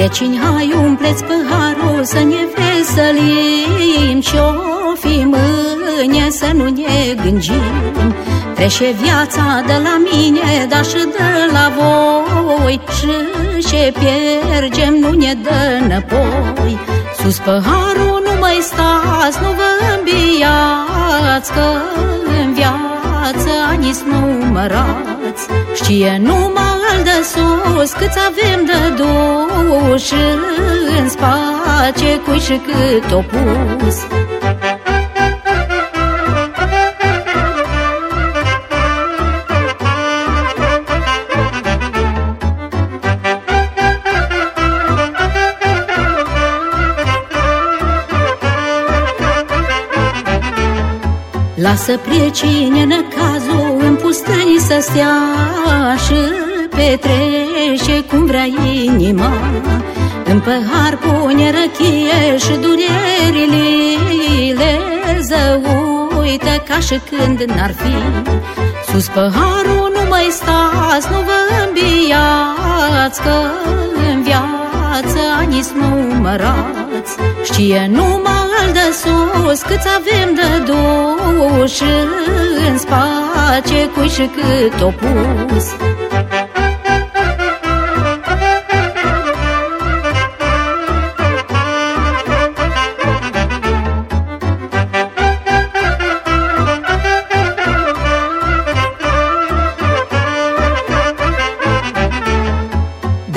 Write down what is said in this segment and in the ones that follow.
Vecini, hai umpleți păharul să ne veselim Și-o fi mâine să nu ne gângim. Trece viața de la mine, dar și de la voi. Și ce pierdem nu ne dă înapoi. Sus păharul nu mai stați, nu vă îmbiați Că în viață ani numărați. Știe numai al de sus câți avem de duș În space cui și cât opus Lasă priecine în cazul în pustăni să stea Și petrece cum vrea inima. În păhar pune răchie și durerile Zăuită ca și când n-ar fi. Sus păharul nu mai stați, nu vă îmbiați Că în viață ani numărați Știe numai al de sus câți avem de duș În space cui și cât opus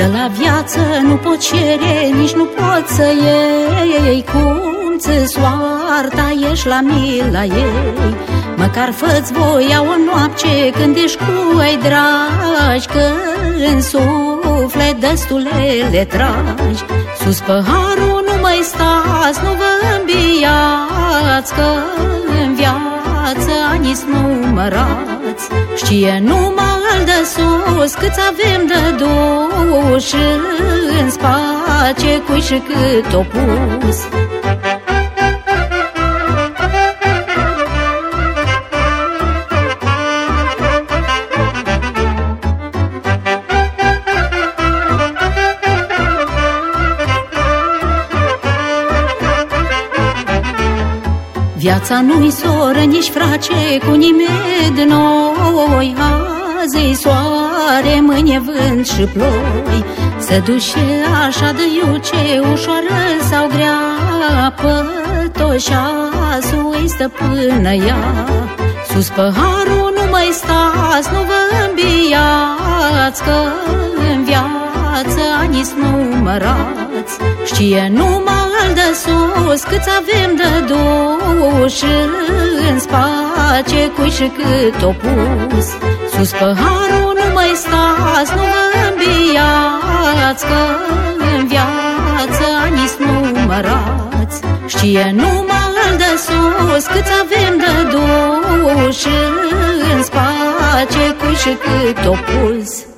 De la viață nu pot cere, nici nu pot să iei. Cum ți soarta, ești la mila ei. Măcar fă-ți voia o noapte când ești cu ai dragi Că în suflet destule le tragi. Sus păharul nu mai stați, nu vă îmbiați Că în viață ani numărați Știe numai al de sus câți avem de duș. În space cui și cât opus Viața nu-i soră, nici frace cu nimeni de noi. Azi soare, mâine vânt și ploi. Se duce așa de iuce, ușoară sau grea Pătoșa sui stăpână ea. Sus păharul nu mai stați, nu vă îmbiați Că în viață ani numărați Știe numai al de sus câți avem de duș În space cui și cât opus Sus păharul nu mai stați, nu vă îmbiați Că în viață ani numărați Știe numai al de sus câți avem de duș În space cui și cât opus